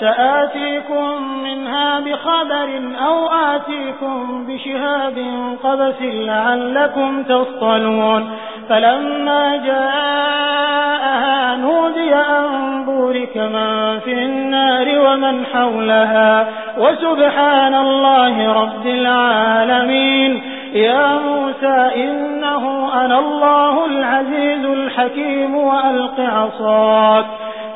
سآتيكم منها بخبر أو آتيكم بشهاب قبس لعلكم تصطلون. فلما جاءها نودي أن بورك من في النار ومن حولها. وسبحان الله رب العالمين. يا موسى إنه أنا الله العزيز الحكيم وألق عصاك.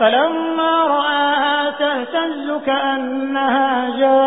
فلما رآها تهتز كأنها جان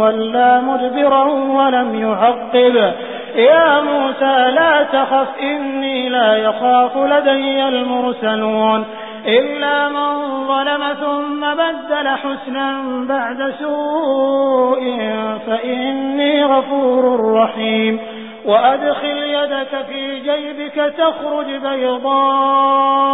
ولا مدبرا ولم يعقب. يا موسى لا تخف إني لا يخاف لدي المرسلون. إلا من ظلم ثم بدل حسنا بعد سوء فإني غفور رحيم. وأدخل يدك في جيبك تخرج بيضاء